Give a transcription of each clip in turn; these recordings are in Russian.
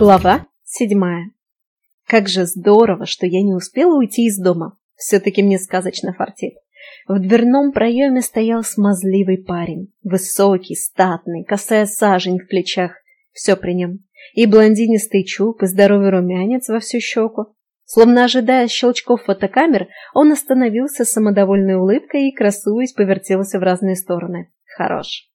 Глава седьмая. Как же здорово, что я не успела уйти из дома. Все-таки мне сказочно фартит. В дверном проеме стоял смазливый парень. Высокий, статный, косая сажень в плечах. Все при нем. И блондинистый чуб, и здоровый румянец во всю щеку. Словно ожидая щелчков фотокамер, он остановился с самодовольной улыбкой и, красуясь, повертелся в разные стороны. Хорош.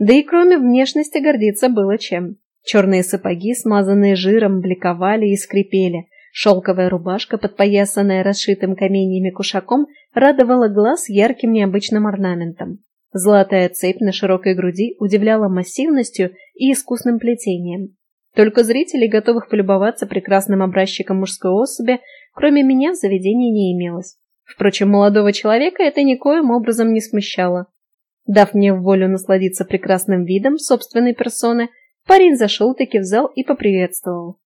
Да и кроме внешности гордиться было чем. Черные сапоги, смазанные жиром, бликовали и скрипели. Шелковая рубашка, подпоясанная расшитым каменьями кушаком, радовала глаз ярким необычным орнаментом. Золотая цепь на широкой груди удивляла массивностью и искусным плетением. Только зрителей, готовых полюбоваться прекрасным образчиком мужской особи, кроме меня в заведении не имелось. Впрочем, молодого человека это никоим образом не смущало. Дав мне волю насладиться прекрасным видом собственной персоны, Парень зашел-таки в зал и поприветствовал.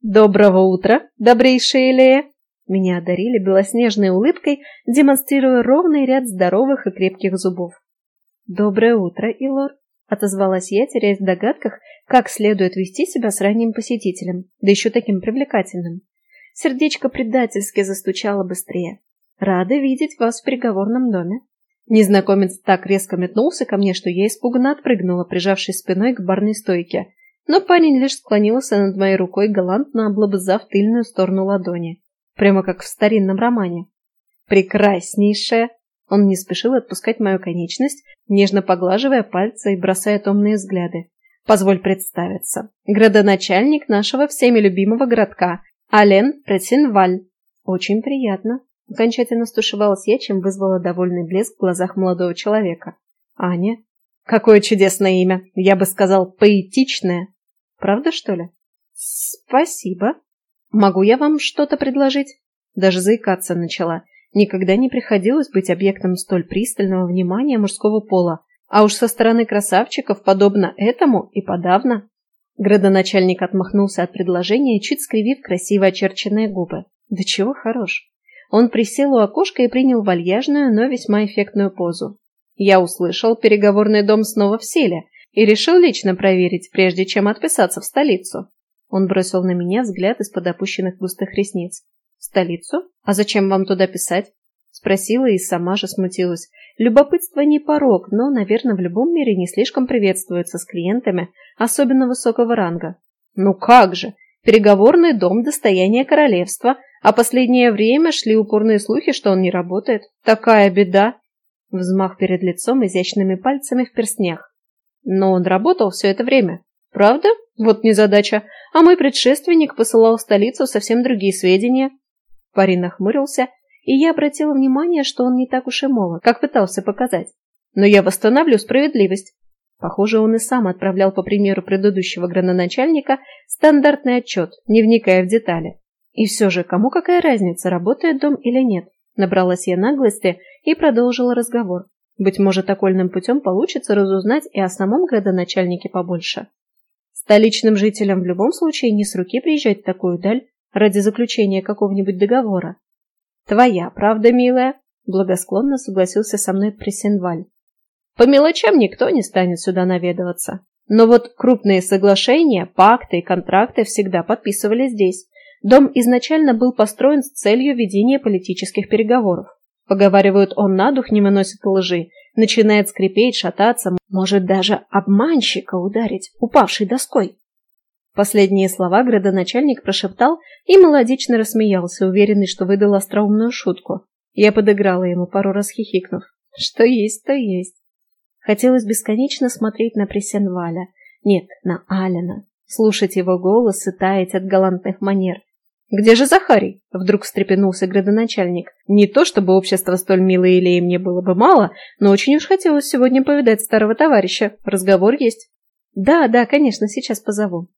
«Доброго утра, добрейшая Элея!» Меня одарили белоснежной улыбкой, демонстрируя ровный ряд здоровых и крепких зубов. «Доброе утро, Илор!» — отозвалась я, теряясь в догадках, как следует вести себя с ранним посетителем, да еще таким привлекательным. Сердечко предательски застучало быстрее. «Рада видеть вас в переговорном доме». Незнакомец так резко метнулся ко мне, что я испуганно отпрыгнула, прижавшись спиной к барной стойке. Но парень лишь склонился над моей рукой, галантно облобызав тыльную сторону ладони. Прямо как в старинном романе. «Прекраснейшая!» Он не спешил отпускать мою конечность, нежно поглаживая пальцы и бросая томные взгляды. «Позволь представиться. Градоначальник нашего всеми любимого городка, Ален Пресинваль. Очень приятно». Окончательно стушевалась я, чем вызвала довольный блеск в глазах молодого человека. Аня? Какое чудесное имя! Я бы сказал, поэтичное. Правда, что ли? Спасибо. Могу я вам что-то предложить? Даже заикаться начала. Никогда не приходилось быть объектом столь пристального внимания мужского пола. А уж со стороны красавчиков, подобно этому, и подавно. Градоначальник отмахнулся от предложения, чуть скривив красиво очерченные губы. Да чего хорош. Он присел у окошка и принял вальяжную, но весьма эффектную позу. Я услышал, переговорный дом снова в силе, и решил лично проверить, прежде чем отписаться в столицу. Он бросил на меня взгляд из-под опущенных густых ресниц. «В столицу? А зачем вам туда писать?» Спросила и сама же смутилась. Любопытство не порог, но, наверное, в любом мире не слишком приветствуется с клиентами, особенно высокого ранга. «Ну как же! Переговорный дом – достояние королевства, а последнее время шли упорные слухи, что он не работает. Такая беда. Взмах перед лицом изящными пальцами в перстнях. Но он работал все это время. Правда? Вот незадача. А мой предшественник посылал в столицу совсем другие сведения. Парень нахмурился, и я обратила внимание, что он не так уж и молод, как пытался показать. Но я восстановлю справедливость. Похоже, он и сам отправлял по примеру предыдущего градоначальника стандартный отчет, не вникая в детали. И все же, кому какая разница, работает дом или нет? Набралась я наглости и продолжила разговор. Быть может, окольным путем получится разузнать и о самом градоначальнике побольше. Столичным жителям в любом случае не с руки приезжать в такую даль ради заключения какого-нибудь договора. Твоя правда, милая, благосклонно согласился со мной Пресенваль. По мелочам никто не станет сюда наведываться. Но вот крупные соглашения, пакты и контракты всегда подписывали здесь, Дом изначально был построен с целью ведения политических переговоров. Поговаривают, он на дух не выносит лжи, начинает скрипеть, шататься, может даже обманщика ударить, упавшей доской. Последние слова градоначальник прошептал и мелодично рассмеялся, уверенный, что выдал остроумную шутку. Я подыграла ему, пару раз хихикнув. Что есть, то есть. Хотелось бесконечно смотреть на Пресенваля. Нет, на Алина. Слушать его голос и таять от галантных манер. «Где же Захарий?» – вдруг встрепенулся градоначальник. «Не то, чтобы общество столь милое или мне было бы мало, но очень уж хотелось сегодня повидать старого товарища. Разговор есть». «Да, да, конечно, сейчас позову».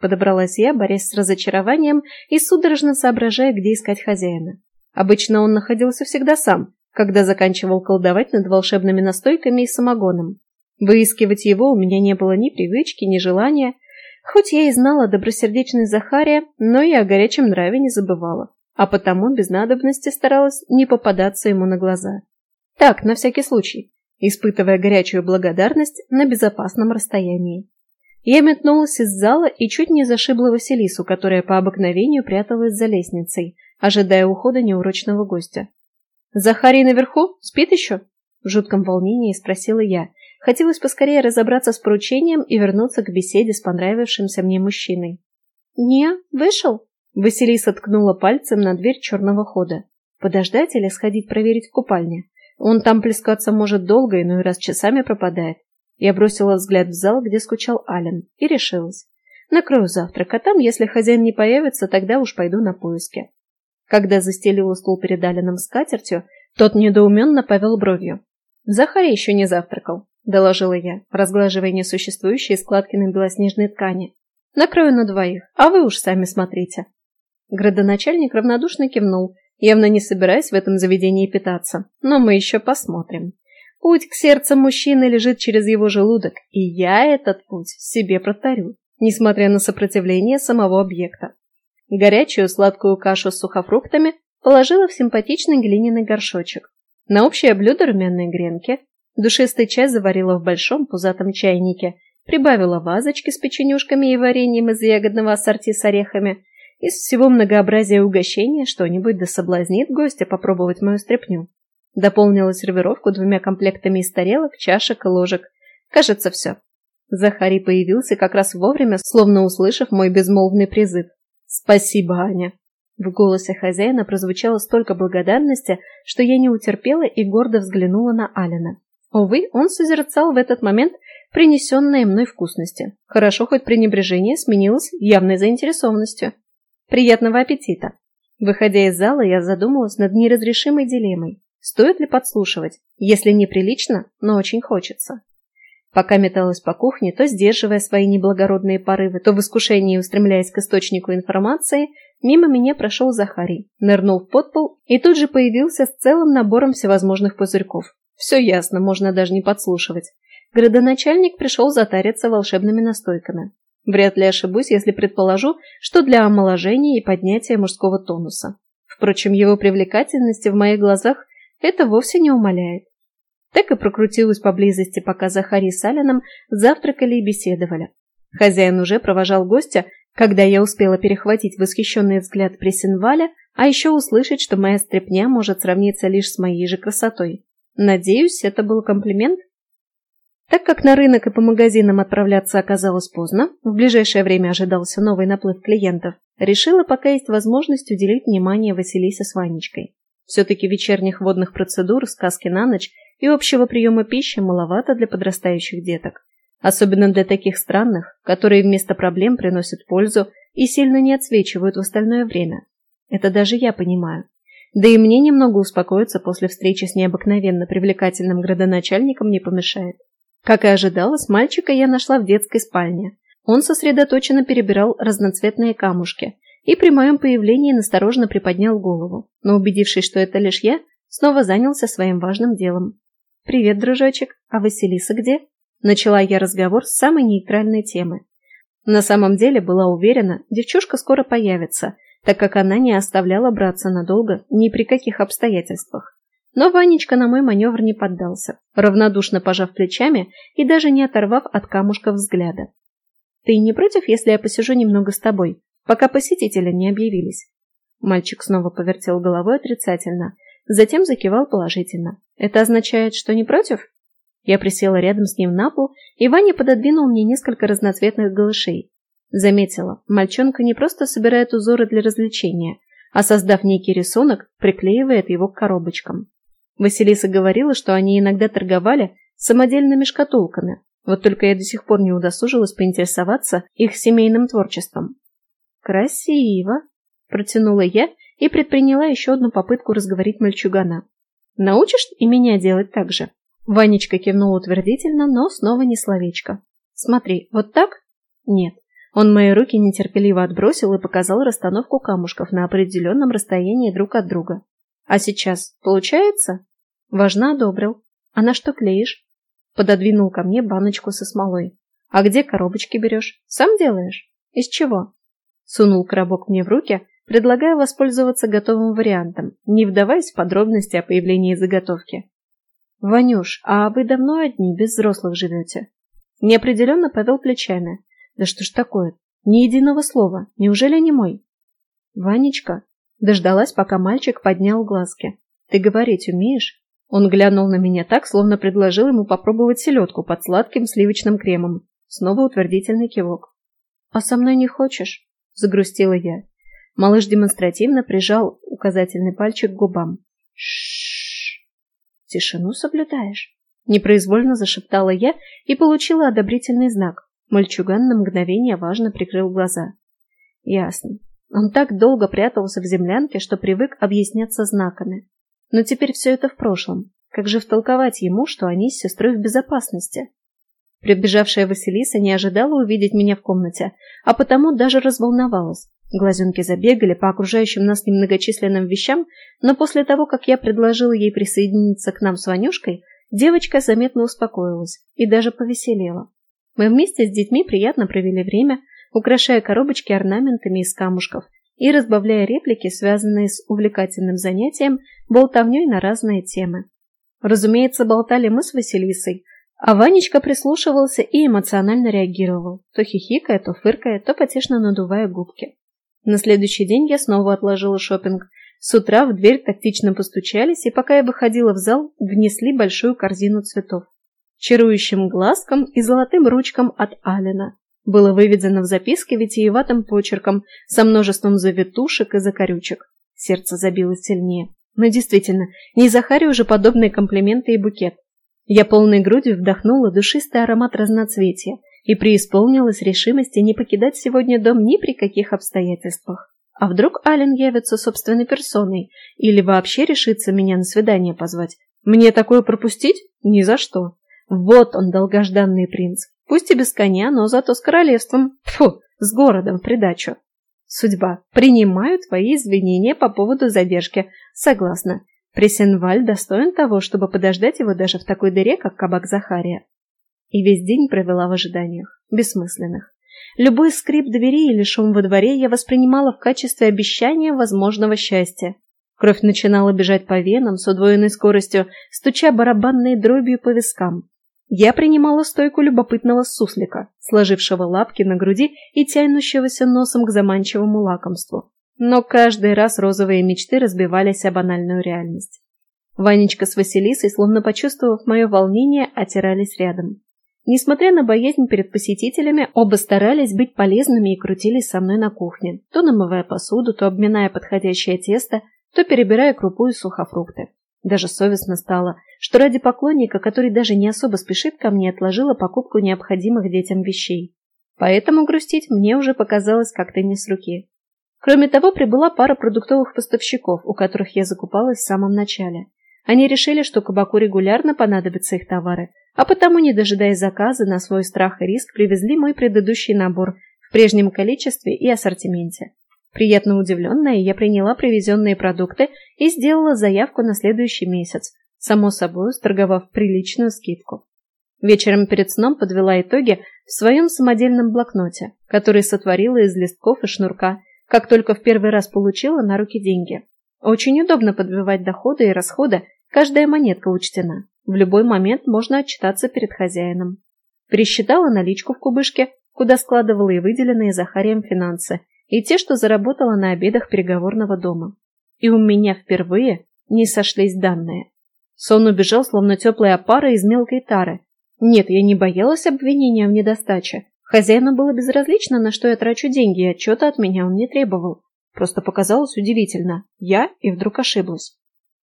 Подобралась я, борясь с разочарованием и судорожно соображая, где искать хозяина. Обычно он находился всегда сам, когда заканчивал колдовать над волшебными настойками и самогоном. Выискивать его у меня не было ни привычки, ни желания – Хоть я и знала добросердечность Захария, но и о горячем нраве не забывала, а потому без надобности старалась не попадаться ему на глаза. Так, на всякий случай, испытывая горячую благодарность на безопасном расстоянии. Я метнулась из зала и чуть не зашибла Василису, которая по обыкновению пряталась за лестницей, ожидая ухода неурочного гостя. «Захарий наверху? Спит еще?» В жутком волнении спросила я. Хотелось поскорее разобраться с поручением и вернуться к беседе с понравившимся мне мужчиной. «Не, вышел?» Василиса ткнула пальцем на дверь черного хода. «Подождать или сходить проверить в купальне? Он там плескаться может долго, но и раз часами пропадает. Я бросила взгляд в зал, где скучал Ален, и решилась. Накрою завтрак, а там, если хозяин не появится, тогда уж пойду на поиски. Когда застелила стул перед Аленом скатертью, тот недоуменно повел бровью. «Захарий еще не завтракал», — доложила я, разглаживая несуществующие складки на белоснежной ткани. «Накрою на двоих, а вы уж сами смотрите». Градоначальник равнодушно кивнул, явно не собираясь в этом заведении питаться. Но мы еще посмотрим. Путь к сердцу мужчины лежит через его желудок, и я этот путь себе протарю, несмотря на сопротивление самого объекта. Горячую сладкую кашу с сухофруктами положила в симпатичный глиняный горшочек. На общее блюдо румяные гренки, душистый чай заварила в большом пузатом чайнике, прибавила вазочки с печенюшками и вареньем из ягодного ассорти с орехами. Из всего многообразия угощения что-нибудь да соблазнит гостя попробовать мою стряпню. Дополнила сервировку двумя комплектами из тарелок, чашек и ложек. Кажется, все. Захарий появился как раз вовремя, словно услышав мой безмолвный призыв. «Спасибо, Аня!» В голосе хозяина прозвучало столько благодарности, что я не утерпела и гордо взглянула на Алина. Увы, он созерцал в этот момент принесенные мной вкусности. Хорошо, хоть пренебрежение сменилось явной заинтересованностью. Приятного аппетита! Выходя из зала, я задумалась над неразрешимой дилеммой. Стоит ли подслушивать? Если неприлично, но очень хочется. Пока металась по кухне, то сдерживая свои неблагородные порывы, то в искушении устремляясь к источнику информации, мимо меня прошел Захарий, нырнул в подпол и тут же появился с целым набором всевозможных пузырьков. Все ясно, можно даже не подслушивать. Градоначальник пришел затариться волшебными настойками. Вряд ли ошибусь, если предположу, что для омоложения и поднятия мужского тонуса. Впрочем, его привлекательности в моих глазах это вовсе не умаляет. Так и прокрутилась поблизости, пока Захари с Алином завтракали и беседовали. Хозяин уже провожал гостя, когда я успела перехватить восхищенный взгляд Пресенваля, а еще услышать, что моя стряпня может сравниться лишь с моей же красотой. Надеюсь, это был комплимент? Так как на рынок и по магазинам отправляться оказалось поздно, в ближайшее время ожидался новый наплыв клиентов, решила, пока есть возможность, уделить внимание Василисе с Ванечкой. Все-таки вечерних водных процедур, сказки на ночь и общего приема пищи маловато для подрастающих деток. Особенно для таких странных, которые вместо проблем приносят пользу и сильно не отсвечивают в остальное время. Это даже я понимаю. Да и мне немного успокоиться после встречи с необыкновенно привлекательным градоначальником не помешает. Как и ожидалось, мальчика я нашла в детской спальне. Он сосредоточенно перебирал разноцветные камушки, и при моем появлении настороженно приподнял голову, но, убедившись, что это лишь я, снова занялся своим важным делом. «Привет, дружочек, а Василиса где?» Начала я разговор с самой нейтральной темы. На самом деле была уверена, девчушка скоро появится, так как она не оставляла браться надолго ни при каких обстоятельствах. Но Ванечка на мой маневр не поддался, равнодушно пожав плечами и даже не оторвав от камушка взгляда. «Ты не против, если я посижу немного с тобой?» пока посетители не объявились. Мальчик снова повертел головой отрицательно, затем закивал положительно. Это означает, что не против? Я присела рядом с ним на пол, и Ваня пододвинул мне несколько разноцветных голышей. Заметила, мальчонка не просто собирает узоры для развлечения, а создав некий рисунок, приклеивает его к коробочкам. Василиса говорила, что они иногда торговали самодельными шкатулками, вот только я до сих пор не удосужилась поинтересоваться их семейным творчеством. «Красиво!» – протянула я и предприняла еще одну попытку разговорить мальчугана. «Научишь и меня делать так же?» Ванечка кивнул утвердительно, но снова не словечко. «Смотри, вот так?» «Нет». Он мои руки нетерпеливо отбросил и показал расстановку камушков на определенном расстоянии друг от друга. «А сейчас получается?» Важно одобрил. «А на что клеишь?» Пододвинул ко мне баночку со смолой. «А где коробочки берешь? Сам делаешь? Из чего?» Сунул коробок мне в руки, предлагая воспользоваться готовым вариантом, не вдаваясь в подробности о появлении заготовки. «Ванюш, а вы давно одни, без взрослых живете?» Неопределенно повел плечами. Да что ж такое? Ни единого слова. Неужели не мой? Ванечка дождалась, пока мальчик поднял глазки. Ты говорить умеешь? Он глянул на меня так, словно предложил ему попробовать селедку под сладким сливочным кремом. Снова утвердительный кивок. «А со мной не хочешь?» – загрустила я. Малыш демонстративно прижал указательный пальчик к губам. Шш. Тишину соблюдаешь? Непроизвольно зашептала я и получила одобрительный знак. Мальчуган на мгновение важно прикрыл глаза. Ясно. Он так долго прятался в землянке, что привык объясняться знаками. Но теперь все это в прошлом. Как же втолковать ему, что они с сестрой в безопасности? Прибежавшая Василиса не ожидала увидеть меня в комнате, а потому даже разволновалась. Глазенки забегали по окружающим нас немногочисленным вещам, но после того, как я предложила ей присоединиться к нам с Ванюшкой, девочка заметно успокоилась и даже повеселела. Мы вместе с детьми приятно провели время, украшая коробочки орнаментами из камушков и разбавляя реплики, связанные с увлекательным занятием, болтовней на разные темы. Разумеется, болтали мы с Василисой, а Ванечка прислушивался и эмоционально реагировал, то хихикая, то фыркая, то потешно надувая губки. На следующий день я снова отложила шопинг. С утра в дверь тактично постучались, и пока я выходила в зал, внесли большую корзину цветов. Чарующим глазком и золотым ручкам от Алина. Было выведено в записке витиеватым почерком со множеством завитушек и закорючек. Сердце забилось сильнее. Но действительно, не Захаре уже подобные комплименты и букет. Я полной грудью вдохнула душистый аромат разноцветия, и преисполнилась решимости не покидать сегодня дом ни при каких обстоятельствах. А вдруг Ален явится собственной персоной или вообще решится меня на свидание позвать? Мне такое пропустить? Ни за что. Вот он, долгожданный принц. Пусть и без коня, но зато с королевством. Фу, с городом в придачу. Судьба. Принимаю твои извинения по поводу задержки. Согласна. Пресенваль достоин того, чтобы подождать его даже в такой дыре, как кабак Захария и весь день провела в ожиданиях, бессмысленных. Любой скрип двери или шум во дворе я воспринимала в качестве обещания возможного счастья. Кровь начинала бежать по венам с удвоенной скоростью, стуча барабанной дробью по вискам. Я принимала стойку любопытного суслика, сложившего лапки на груди и тянущегося носом к заманчивому лакомству. Но каждый раз розовые мечты разбивались о банальную реальность. Ванечка с Василисой, словно почувствовав мое волнение, отирались рядом. Несмотря на боязнь перед посетителями, оба старались быть полезными и крутились со мной на кухне, то намывая посуду, то обминая подходящее тесто, то перебирая крупу и сухофрукты. Даже совестно стало, что ради поклонника, который даже не особо спешит ко мне, отложила покупку необходимых детям вещей. Поэтому грустить мне уже показалось как-то не с руки. Кроме того, прибыла пара продуктовых поставщиков, у которых я закупалась в самом начале. Они решили, что кабаку регулярно понадобятся их товары, а потому, не дожидаясь заказа, на свой страх и риск привезли мой предыдущий набор в прежнем количестве и ассортименте. Приятно удивленная, я приняла привезенные продукты и сделала заявку на следующий месяц, само собой сторговав приличную скидку. Вечером перед сном подвела итоги в своем самодельном блокноте, который сотворила из листков и шнурка, как только в первый раз получила на руки деньги. Очень удобно подбивать доходы и расходы Каждая монетка учтена. В любой момент можно отчитаться перед хозяином. Пересчитала наличку в кубышке, куда складывала и выделенные Захарием финансы, и те, что заработала на обедах переговорного дома. И у меня впервые не сошлись данные. Сон убежал, словно теплая пара из мелкой тары. Нет, я не боялась обвинения в недостаче. Хозяину было безразлично, на что я трачу деньги, и отчета от меня он не требовал. Просто показалось удивительно. Я и вдруг ошиблась.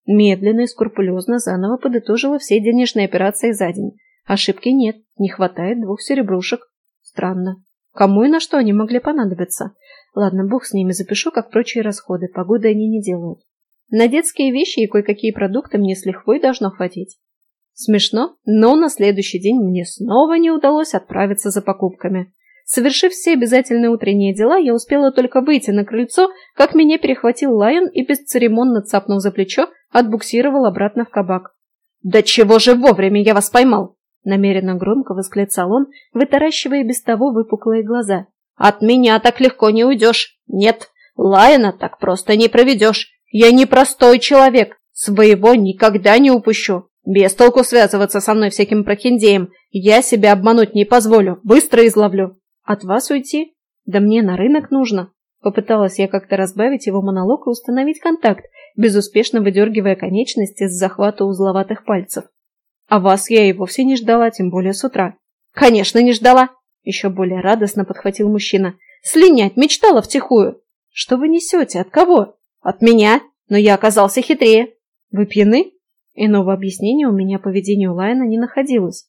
Медленно и скрупулезно заново подытожила все денежные операции за день. Ошибки нет, не хватает двух серебрушек. Странно. Кому и на что они могли понадобиться? Ладно, бог с ними, запишу, как прочие расходы, погоды они не делают. На детские вещи и кое-какие продукты мне с лихвой должно хватить. Смешно, но на следующий день мне снова не удалось отправиться за покупками. Совершив все обязательные утренние дела, я успела только выйти на крыльцо, как меня перехватил Лайон и, бесцеремонно цапнув за плечо, отбуксировал обратно в кабак. «Да чего же вовремя я вас поймал!» Намеренно громко восклицал он, вытаращивая без того выпуклые глаза. «От меня так легко не уйдешь! Нет, Лайона так просто не проведешь! Я не простой человек! Своего никогда не упущу! Без толку связываться со мной всяким прохиндеем! Я себя обмануть не позволю! Быстро изловлю!» От вас уйти? Да мне на рынок нужно. Попыталась я как-то разбавить его монолог и установить контакт, безуспешно выдергивая конечности с захвата узловатых пальцев. А вас я и вовсе не ждала, тем более с утра. Конечно, не ждала! Еще более радостно подхватил мужчина. Слинять мечтала втихую. Что вы несете? От кого? От меня, но я оказался хитрее. Вы пьяны? Иного объяснения у меня поведению Лайна не находилось.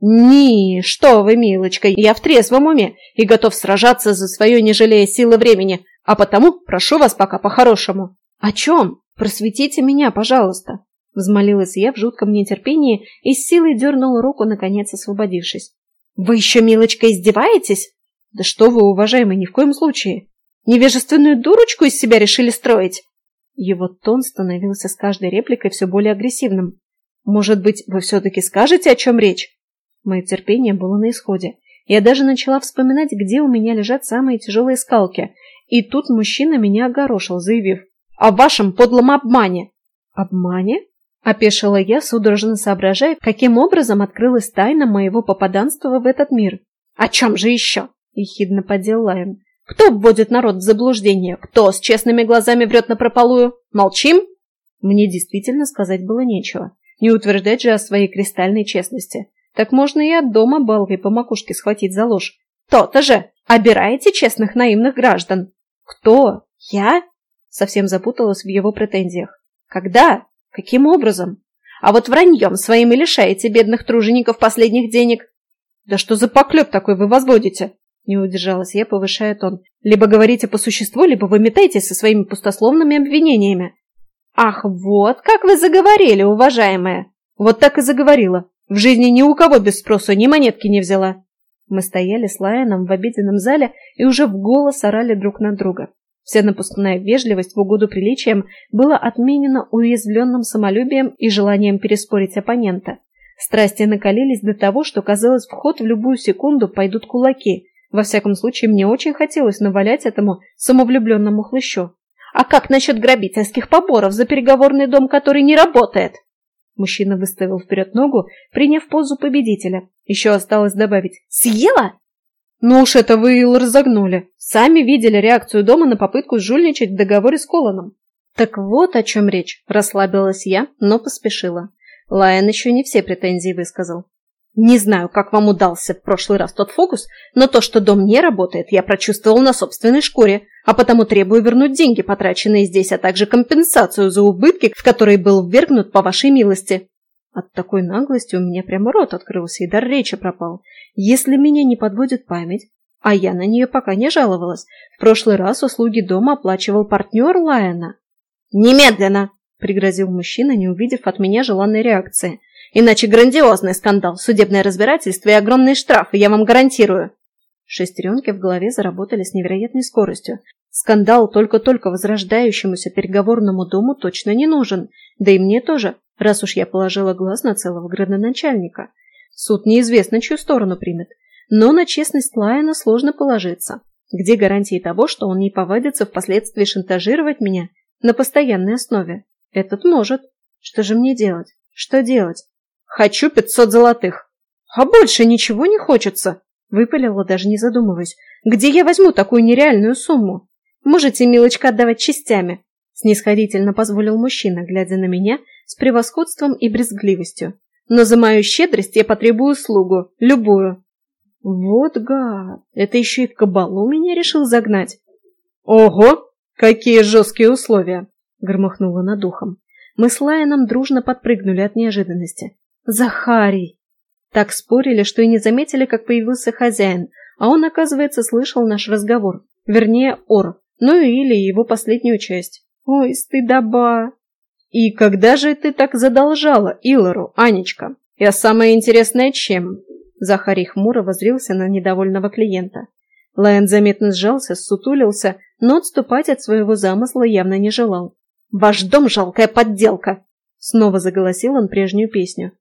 «Ни, что вы, милочка, я в трезвом уме и готов сражаться за свое, не жалея силы времени, а потому прошу вас пока по-хорошему». «О чем? Просветите меня, пожалуйста», — взмолилась я в жутком нетерпении и с силой дернула руку, наконец освободившись. «Вы еще, милочка, издеваетесь?» «Да что вы, уважаемый, ни в коем случае. Невежественную дурочку из себя решили строить?» Его тон становился с каждой репликой все более агрессивным. «Может быть, вы все-таки скажете, о чем речь?» Мое терпение было на исходе. Я даже начала вспоминать, где у меня лежат самые тяжелые скалки. И тут мужчина меня огорошил, заявив «О вашем подлом обмане!» «Обмане?» – опешила я, судорожно соображая, каким образом открылась тайна моего попаданства в этот мир. «О чем же еще?» – ехидно подел Лайон. «Кто вводит народ в заблуждение? Кто с честными глазами врет напропалую? Молчим?» Мне действительно сказать было нечего. Не утверждать же о своей кристальной честности. Так можно и от дома балкой по макушке схватить за ложь. То-то же! Обираете честных наивных граждан. Кто? Я? Совсем запуталась в его претензиях. Когда? Каким образом? А вот враньем своим и лишаете бедных тружеников последних денег. Да что за поклеп такой вы возводите? Не удержалась я, повышая тон. Либо говорите по существу, либо вы метаетесь со своими пустословными обвинениями. Ах, вот как вы заговорили, уважаемая. Вот так и заговорила. В жизни ни у кого без спросу ни монетки не взяла. Мы стояли с Лайоном в обеденном зале и уже в голос орали друг на друга. Вся напускная вежливость в угоду приличиям была отменена уязвленным самолюбием и желанием переспорить оппонента. Страсти накалились до того, что казалось, в ход в любую секунду пойдут кулаки. Во всяком случае, мне очень хотелось навалять этому самовлюбленному хлыщу. А как насчет грабительских поборов за переговорный дом, который не работает? Мужчина выставил вперед ногу, приняв позу победителя. Еще осталось добавить «Съела?» «Ну уж это вы Ил разогнули. Сами видели реакцию дома на попытку жульничать в договоре с Колоном». «Так вот о чем речь», – расслабилась я, но поспешила. Лайон еще не все претензии высказал. Не знаю, как вам удался в прошлый раз тот фокус, но то, что дом не работает, я прочувствовал на собственной шкуре, а потому требую вернуть деньги, потраченные здесь, а также компенсацию за убытки, в которые был ввергнут по вашей милости. От такой наглости у меня прямо рот открылся и дар речи пропал. Если меня не подводит память, а я на нее пока не жаловалась, в прошлый раз услуги дома оплачивал партнер Лайена. «Немедленно!» – пригрозил мужчина, не увидев от меня желанной реакции. Иначе грандиозный скандал, судебное разбирательство и огромные штрафы, я вам гарантирую. Шестеренки в голове заработали с невероятной скоростью. Скандал только-только возрождающемуся переговорному дому точно не нужен. Да и мне тоже, раз уж я положила глаз на целого градоначальника. Суд неизвестно, чью сторону примет. Но на честность Лайена сложно положиться. Где гарантии того, что он не повадится впоследствии шантажировать меня на постоянной основе? Этот может. Что же мне делать? Что делать? Хочу пятьсот золотых. А больше ничего не хочется, выпалила, даже не задумываясь. Где я возьму такую нереальную сумму? Можете, милочка, отдавать частями, снисходительно позволил мужчина, глядя на меня с превосходством и брезгливостью. Но за мою щедрость я потребую услугу, любую. Вот гад, это еще и в кабалу меня решил загнать. Ого, какие жесткие условия, громыхнуло над ухом. Мы с Лайоном дружно подпрыгнули от неожиданности. Захарий!» Так спорили, что и не заметили, как появился хозяин, а он, оказывается, слышал наш разговор. Вернее, ор, ну или его последнюю часть. Ой, стыдоба! И когда же ты так задолжала Илору, Анечка? Я самое интересное чем? Захарий хмуро возрился на недовольного клиента. Лайон заметно сжался, сутулился, но отступать от своего замысла явно не желал. «Ваш дом – жалкая подделка!» Снова заголосил он прежнюю песню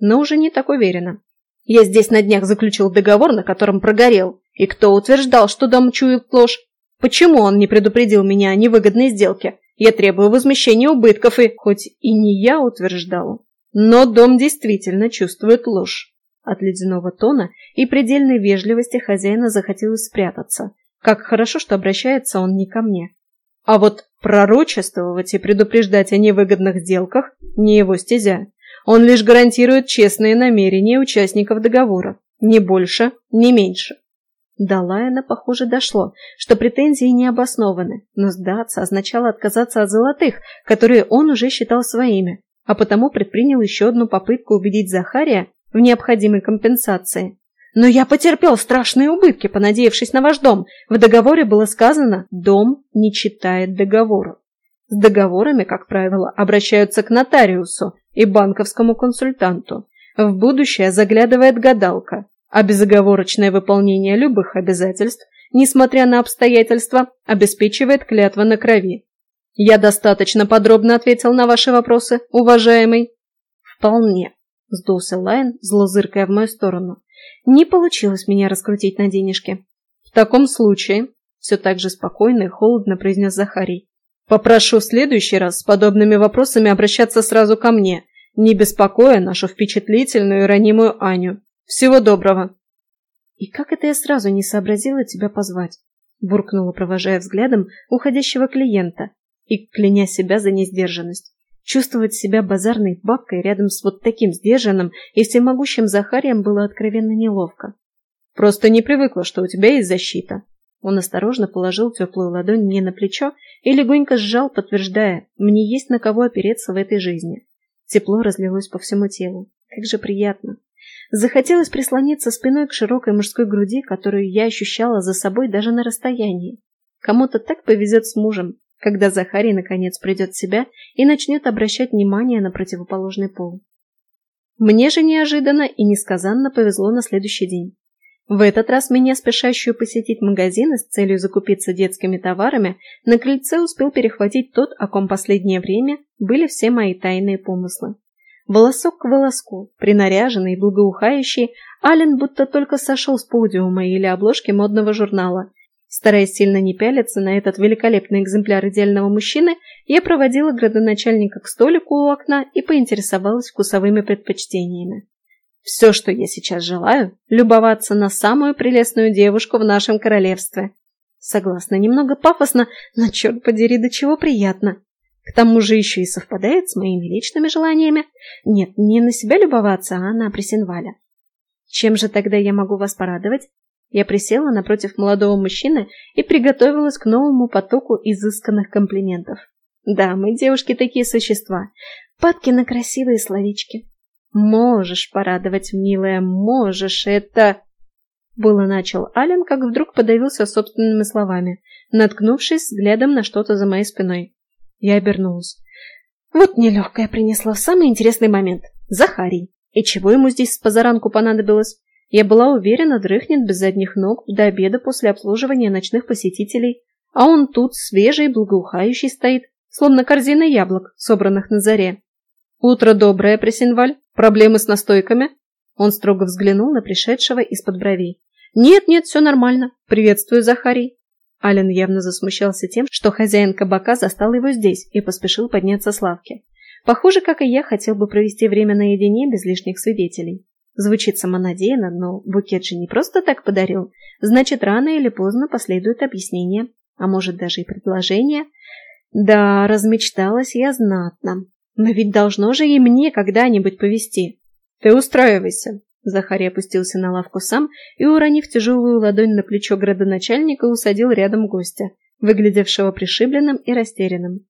но уже не так уверенно. Я здесь на днях заключил договор, на котором прогорел. И кто утверждал, что дом чует ложь? Почему он не предупредил меня о невыгодной сделке? Я требую возмещения убытков, и хоть и не я утверждал, но дом действительно чувствует ложь. От ледяного тона и предельной вежливости хозяина захотелось спрятаться. Как хорошо, что обращается он не ко мне. А вот пророчествовать и предупреждать о невыгодных сделках не его стезя. Он лишь гарантирует честные намерения участников договора. Ни больше, ни меньше. До Лайена, похоже, дошло, что претензии не обоснованы, но сдаться означало отказаться от золотых, которые он уже считал своими, а потому предпринял еще одну попытку убедить Захария в необходимой компенсации. Но я потерпел страшные убытки, понадеявшись на ваш дом. В договоре было сказано «дом не читает договору». С договорами, как правило, обращаются к нотариусу и банковскому консультанту. В будущее заглядывает гадалка, а безоговорочное выполнение любых обязательств, несмотря на обстоятельства, обеспечивает клятва на крови. Я достаточно подробно ответил на ваши вопросы, уважаемый? Вполне, сдулся Лайн, злозыркая в мою сторону. Не получилось меня раскрутить на денежки. В таком случае, все так же спокойно и холодно произнес Захарий. Попрошу в следующий раз с подобными вопросами обращаться сразу ко мне, не беспокоя нашу впечатлительную и ранимую Аню. Всего доброго. И как это я сразу не сообразила тебя позвать? Буркнула, провожая взглядом уходящего клиента и кляня себя за несдержанность. Чувствовать себя базарной бабкой рядом с вот таким сдержанным и всемогущим Захарием было откровенно неловко. «Просто не привыкла, что у тебя есть защита». Он осторожно положил теплую ладонь мне на плечо и легонько сжал, подтверждая, мне есть на кого опереться в этой жизни. Тепло разлилось по всему телу. Как же приятно. Захотелось прислониться спиной к широкой мужской груди, которую я ощущала за собой даже на расстоянии. Кому-то так повезет с мужем, когда Захарий наконец придет в себя и начнет обращать внимание на противоположный пол. Мне же неожиданно и несказанно повезло на следующий день. В этот раз меня, спешащую посетить магазины с целью закупиться детскими товарами, на крыльце успел перехватить тот, о ком последнее время были все мои тайные помыслы. Волосок к волоску, принаряженный и благоухающий, Ален будто только сошел с подиума или обложки модного журнала Стараясь сильно не пялиться на этот великолепный экземпляр идеального мужчины, я проводила градоначальника к столику у окна и поинтересовалась вкусовыми предпочтениями. Все, что я сейчас желаю, любоваться на самую прелестную девушку в нашем королевстве. Согласна, немного пафосно, но, черт подери, до чего приятно. К тому же еще и совпадает с моими личными желаниями. Нет, не на себя любоваться, а на Пресенваля. Чем же тогда я могу вас порадовать? Я присела напротив молодого мужчины и приготовилась к новому потоку изысканных комплиментов. Да, мы, девушки, такие существа. Падки на красивые словечки. Можешь порадовать, милая, можешь, это... Было начал Ален, как вдруг подавился собственными словами, наткнувшись взглядом на что-то за моей спиной. Я обернулась. Вот нелегкая принесла в самый интересный момент. Захарий. И чего ему здесь с позаранку понадобилось? Я была уверена, дрыхнет без задних ног до обеда после обслуживания ночных посетителей, а он тут свежий, благоухающий стоит, словно корзина яблок, собранных на заре. «Утро доброе, Пресинваль. Проблемы с настойками?» Он строго взглянул на пришедшего из-под бровей. «Нет-нет, все нормально. Приветствую, Захарий». Ален явно засмущался тем, что хозяин кабака застал его здесь и поспешил подняться с лавки. Похоже, как и я, хотел бы провести время наедине без лишних свидетелей. Звучит самонадеянно, но букет же не просто так подарил. Значит, рано или поздно последует объяснение, а может даже и предложение. Да, размечталась я знатно. Но ведь должно же и мне когда-нибудь повести. Ты устраивайся. Захарий опустился на лавку сам и, уронив тяжелую ладонь на плечо градоначальника, усадил рядом гостя, выглядевшего пришибленным и растерянным.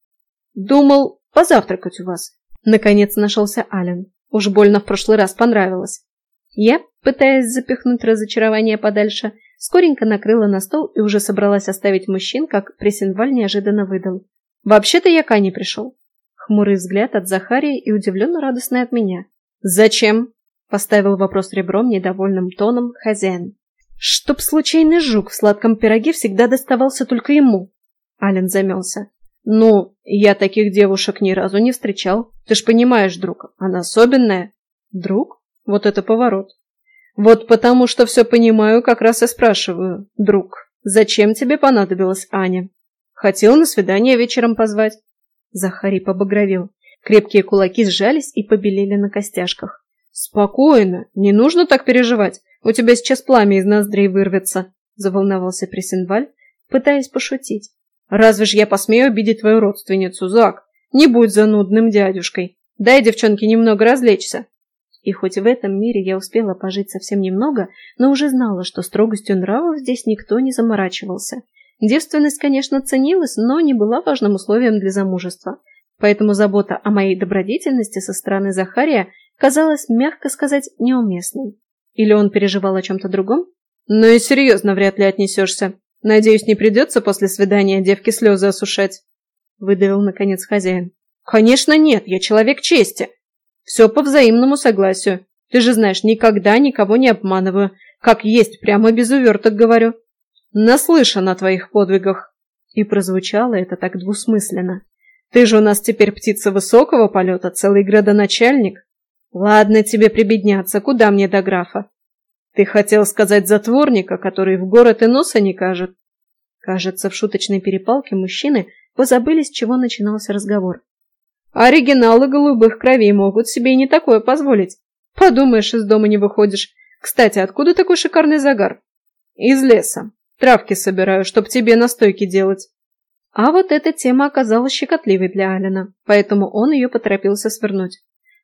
«Думал позавтракать у вас». Наконец нашелся Ален. Уж больно в прошлый раз понравилось. Я, пытаясь запихнуть разочарование подальше, скоренько накрыла на стол и уже собралась оставить мужчин, как Пресенваль неожиданно выдал. «Вообще-то я к Ане пришел». Хмурый взгляд от Захария и удивленно радостный от меня. «Зачем?» – поставил вопрос ребром недовольным тоном хозяин. «Чтоб случайный жук в сладком пироге всегда доставался только ему». Ален замялся. «Ну, я таких девушек ни разу не встречал. Ты ж понимаешь, друг, она особенная». «Друг?» Вот это поворот. Вот потому что все понимаю, как раз и спрашиваю. Друг, зачем тебе понадобилась Аня? Хотел на свидание вечером позвать. Захарий побагровел. Крепкие кулаки сжались и побелели на костяшках. Спокойно, не нужно так переживать. У тебя сейчас пламя из ноздрей вырвется, заволновался Пресенваль, пытаясь пошутить. Разве ж я посмею обидеть твою родственницу, Зак? Не будь занудным дядюшкой. Дай девчонке немного развлечься. И хоть в этом мире я успела пожить совсем немного, но уже знала, что строгостью нравов здесь никто не заморачивался. Девственность, конечно, ценилась, но не была важным условием для замужества. Поэтому забота о моей добродетельности со стороны Захария казалась, мягко сказать, неуместной. Или он переживал о чем-то другом? Ну и серьезно вряд ли отнесешься. Надеюсь, не придется после свидания девке слезы осушать. Выдавил, наконец, хозяин. Конечно нет, я человек чести. Все по взаимному согласию. Ты же знаешь, никогда никого не обманываю. Как есть, прямо без уверток говорю. Наслышан о твоих подвигах. И прозвучало это так двусмысленно. Ты же у нас теперь птица высокого полета, целый градоначальник. Ладно тебе прибедняться, куда мне до графа? Ты хотел сказать затворника, который в город и носа не кажет? Кажется, в шуточной перепалке мужчины позабыли, с чего начинался разговор. Оригиналы голубых кровей могут себе и не такое позволить. Подумаешь, из дома не выходишь. Кстати, откуда такой шикарный загар? Из леса. Травки собираю, чтоб тебе настойки делать. А вот эта тема оказалась щекотливой для Алина, поэтому он ее поторопился свернуть.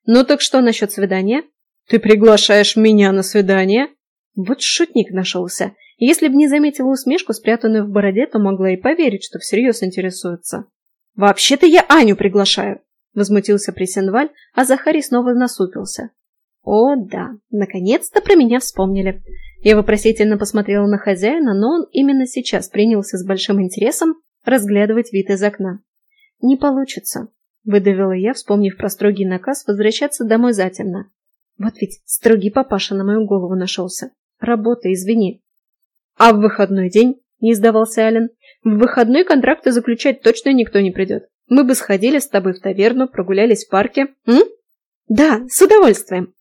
«Ну так что насчет свидания?» «Ты приглашаешь меня на свидание?» Вот шутник нашелся. Если бы не заметила усмешку, спрятанную в бороде, то могла и поверить, что всерьез интересуется. «Вообще-то я Аню приглашаю!» Возмутился Пресенваль, а Захарий снова насупился. «О, да, наконец-то про меня вспомнили!» Я вопросительно посмотрела на хозяина, но он именно сейчас принялся с большим интересом разглядывать вид из окна. «Не получится», — выдавила я, вспомнив про строгий наказ возвращаться домой затемно. «Вот ведь строгий папаша на мою голову нашелся. Работа, извини». «А в выходной день?» — не сдавался Ален. «В выходной контракты заключать точно никто не придет. Мы бы сходили с тобой в таверну, прогулялись в парке. М? Да, с удовольствием!»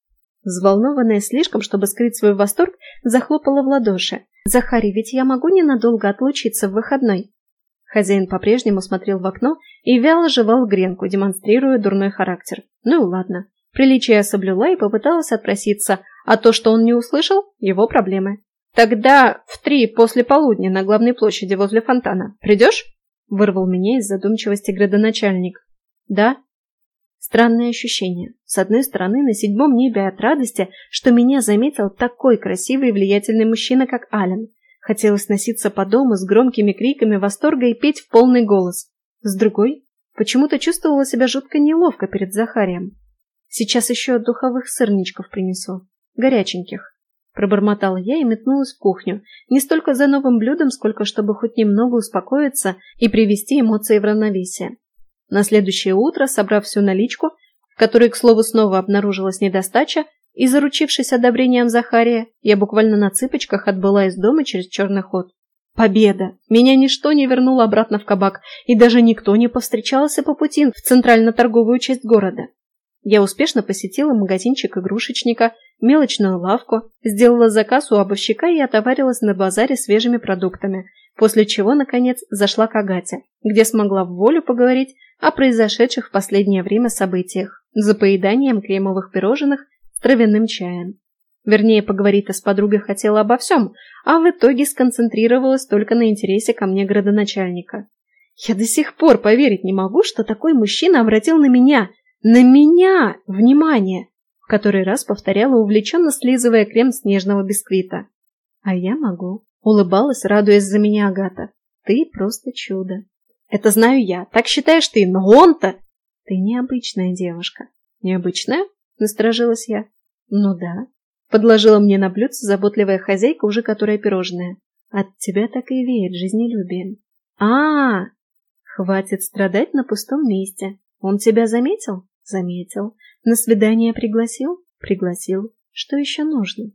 Взволнованная слишком, чтобы скрыть свой восторг, захлопала в ладоши. «Захарий, ведь я могу ненадолго отлучиться в выходной?» Хозяин по-прежнему смотрел в окно и вяло жевал гренку, демонстрируя дурной характер. Ну и ладно. Приличие соблюла и попыталась отпроситься, а то, что он не услышал, его проблемы. «Тогда в три после полудня на главной площади возле фонтана. Придешь?» Вырвал меня из задумчивости градоначальник. «Да». Странное ощущение. С одной стороны, на седьмом небе от радости, что меня заметил такой красивый и влиятельный мужчина, как Ален. Хотелось носиться по дому с громкими криками восторга и петь в полный голос. С другой, почему-то чувствовала себя жутко неловко перед Захарием. Сейчас еще духовых сырничков принесу. Горяченьких. Пробормотала я и метнулась в кухню. Не столько за новым блюдом, сколько чтобы хоть немного успокоиться и привести эмоции в равновесие. На следующее утро, собрав всю наличку, в которой, к слову, снова обнаружилась недостача, и, заручившись одобрением Захария, я буквально на цыпочках отбыла из дома через черный ход. Победа! Меня ничто не вернуло обратно в кабак, и даже никто не повстречался по пути в центрально-торговую часть города. Я успешно посетила магазинчик игрушечника, мелочную лавку, сделала заказ у обовщика и отоварилась на базаре свежими продуктами, после чего, наконец, зашла к Агате, где смогла в волю поговорить о произошедших в последнее время событиях, за поеданием кремовых пирожных травяным чаем. Вернее, поговорить-то с подругой хотела обо всем, а в итоге сконцентрировалась только на интересе ко мне градоначальника. Я до сих пор поверить не могу, что такой мужчина обратил на меня, на меня, внимание, в который раз повторяла, увлеченно слизывая крем снежного бисквита. А я могу. Улыбалась, радуясь за меня Агата. Ты просто чудо. Это знаю я, так считаешь ты, но он-то... Ты необычная девушка. Необычная? Насторожилась я. Ну да. Подложила мне на блюдце заботливая хозяйка, уже которая пирожное. От тебя так и веет жизнелюбием. А, -а, а Хватит страдать на пустом месте. Он тебя заметил? Заметил. На свидание пригласил? Пригласил. Что еще нужно?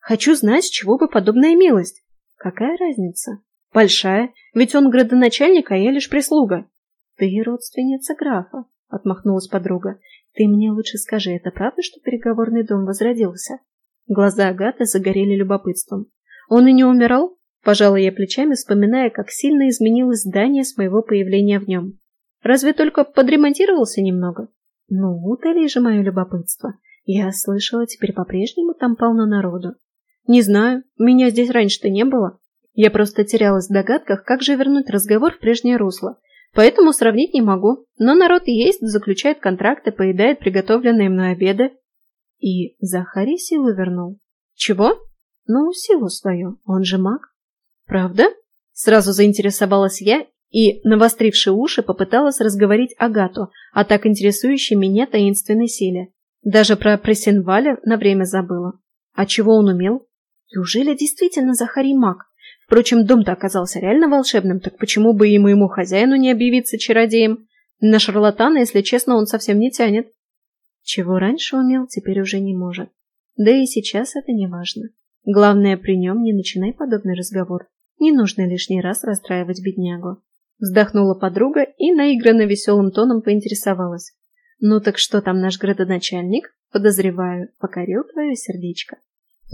Хочу знать, с чего бы подобная милость. Какая разница? Большая, ведь он градоначальник, а я лишь прислуга. Ты родственница графа, отмахнулась подруга. Ты мне лучше скажи, это правда, что переговорный дом возродился? Глаза Агаты загорели любопытством. Он и не умирал? Пожала я плечами, вспоминая, как сильно изменилось здание с моего появления в нем. Разве только подремонтировался немного? Ну, утоли же мое любопытство. Я слышала, теперь по-прежнему там полно народу. Не знаю, меня здесь раньше-то не было. Я просто терялась в догадках, как же вернуть разговор в прежнее русло. Поэтому сравнить не могу. Но народ есть, заключает контракты, поедает приготовленные мной обеды. И Захарий силу вернул. Чего? Ну, силу свою. Он же маг. Правда? Сразу заинтересовалась я и, навостривши уши, попыталась разговорить Агату о так интересующей меня таинственной силе. Даже про Пресенваля на время забыла. А чего он умел? Неужели действительно Захарий маг? Впрочем, дом-то оказался реально волшебным, так почему бы и моему хозяину не объявиться чародеем? На шарлатана, если честно, он совсем не тянет. Чего раньше умел, теперь уже не может. Да и сейчас это не важно. Главное, при нем не начинай подобный разговор. Не нужно лишний раз расстраивать беднягу. Вздохнула подруга и наигранно веселым тоном поинтересовалась. «Ну так что там наш градоначальник? Подозреваю, покорил твое сердечко?»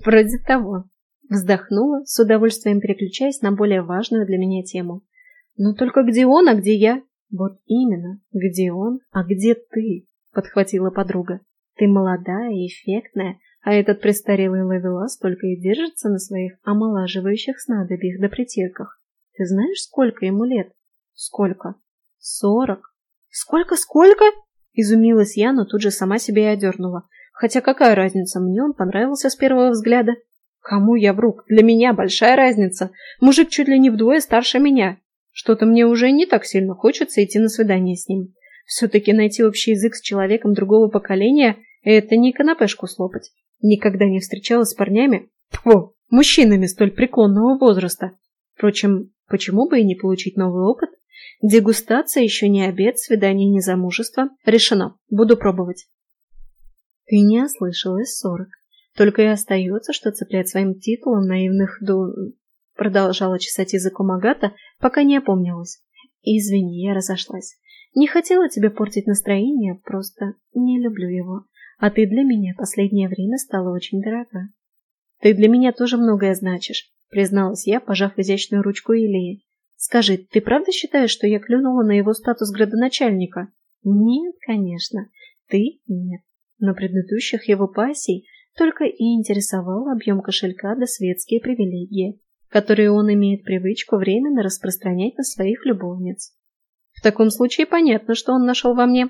Вроде того. Вздохнула, с удовольствием переключаясь на более важную для меня тему. Ну только где он, а где я? Вот именно, где он, а где ты? Подхватила подруга. Ты молодая и эффектная, а этот престарелый ловелас только и держится на своих омолаживающих снадобьях да притирках. Ты знаешь, сколько ему лет? Сколько? Сорок. Сколько-сколько? Изумилась я, но тут же сама себя и одернула. Хотя какая разница, мне он понравился с первого взгляда. Кому я вру? Для меня большая разница. Мужик чуть ли не вдвое старше меня. Что-то мне уже не так сильно хочется идти на свидание с ним. Все-таки найти общий язык с человеком другого поколения – это не канапешку слопать. Никогда не встречалась с парнями, тьфу, мужчинами столь преклонного возраста. Впрочем, почему бы и не получить новый опыт? Дегустация еще не обед, свидание не замужество. Решено. Буду пробовать. Ты не ослышалась, сорок. Только и остается, что цеплять своим титулом наивных ду... Продолжала чесать языком Агата, пока не опомнилась. Извини, я разошлась. Не хотела тебе портить настроение, просто не люблю его. А ты для меня последнее время стала очень дорога. Ты для меня тоже многое значишь, призналась я, пожав изящную ручку Илии. Скажи, ты правда считаешь, что я клюнула на его статус градоначальника? Нет, конечно. Ты нет но предыдущих его пассий только и интересовал объем кошелька да светские привилегии, которые он имеет привычку временно распространять на своих любовниц. В таком случае понятно, что он нашел во мне.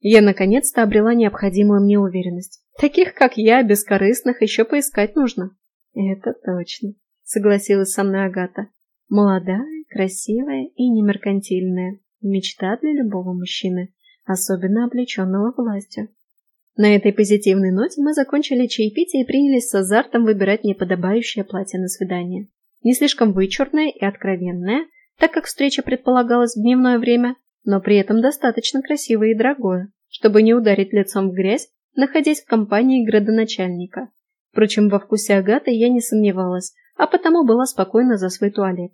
Я наконец-то обрела необходимую мне уверенность. Таких, как я, бескорыстных, еще поискать нужно. Это точно, согласилась со мной Агата. Молодая, красивая и немеркантильная. Мечта для любого мужчины, особенно облеченного властью. На этой позитивной ноте мы закончили чаепитие и принялись с азартом выбирать мне подобающее платье на свидание. Не слишком вычурное и откровенное, так как встреча предполагалась в дневное время, но при этом достаточно красивое и дорогое, чтобы не ударить лицом в грязь, находясь в компании градоначальника. Впрочем, во вкусе Агаты я не сомневалась, а потому была спокойна за свой туалет.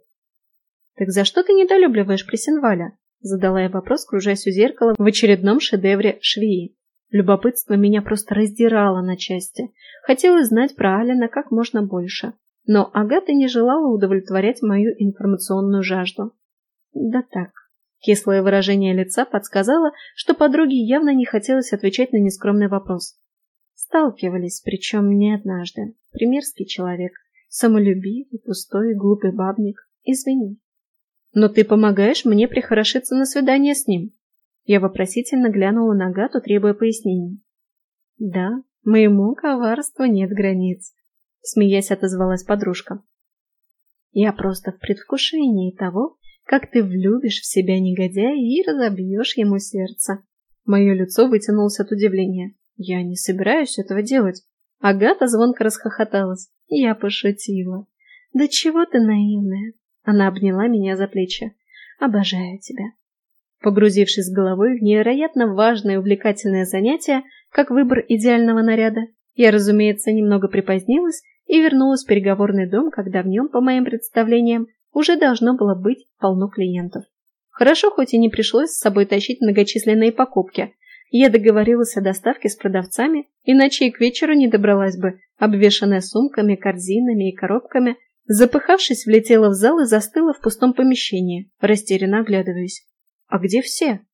«Так за что ты недолюбливаешь Пресенваля?» задала я вопрос, кружась у зеркала в очередном шедевре швеи. Любопытство меня просто раздирало на части. Хотелось знать про Алина как можно больше. Но Агата не желала удовлетворять мою информационную жажду. Да так. Кислое выражение лица подсказало, что подруге явно не хотелось отвечать на нескромный вопрос. Сталкивались, причем не однажды. Примерский человек. Самолюбивый, пустой, глупый бабник. Извини. Но ты помогаешь мне прихорошиться на свидание с ним. Я вопросительно глянула на Гату, требуя пояснений. «Да, моему коварству нет границ», — смеясь отозвалась подружка. «Я просто в предвкушении того, как ты влюбишь в себя негодяя и разобьешь ему сердце». Мое лицо вытянулось от удивления. «Я не собираюсь этого делать». Агата звонко расхохоталась. Я пошутила. «Да чего ты наивная?» Она обняла меня за плечи. «Обожаю тебя. Погрузившись головой в невероятно важное и увлекательное занятие, как выбор идеального наряда, я, разумеется, немного припозднилась и вернулась в переговорный дом, когда в нем, по моим представлениям, уже должно было быть полно клиентов. Хорошо, хоть и не пришлось с собой тащить многочисленные покупки. Я договорилась о доставке с продавцами, иначе и к вечеру не добралась бы, обвешанная сумками, корзинами и коробками. Запыхавшись, влетела в зал и застыла в пустом помещении, растерянно оглядываясь. А где все?